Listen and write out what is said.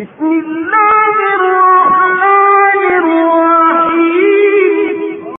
بسم الله